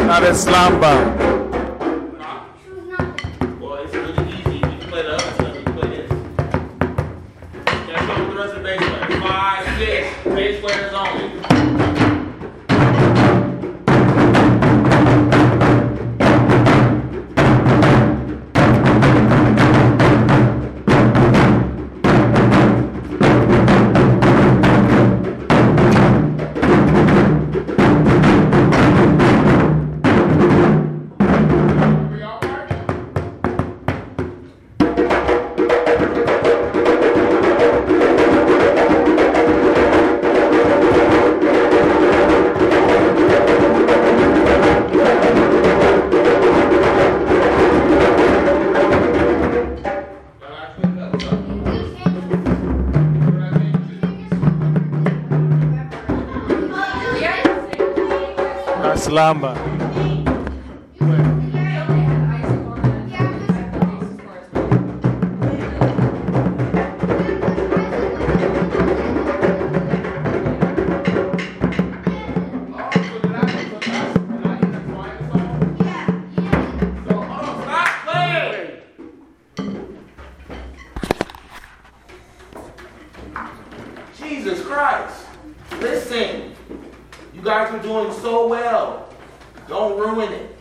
Not a slumber. Well, it's really easy. A slumber. Jesus Christ. Listen. You guys are doing so well. Don't ruin it.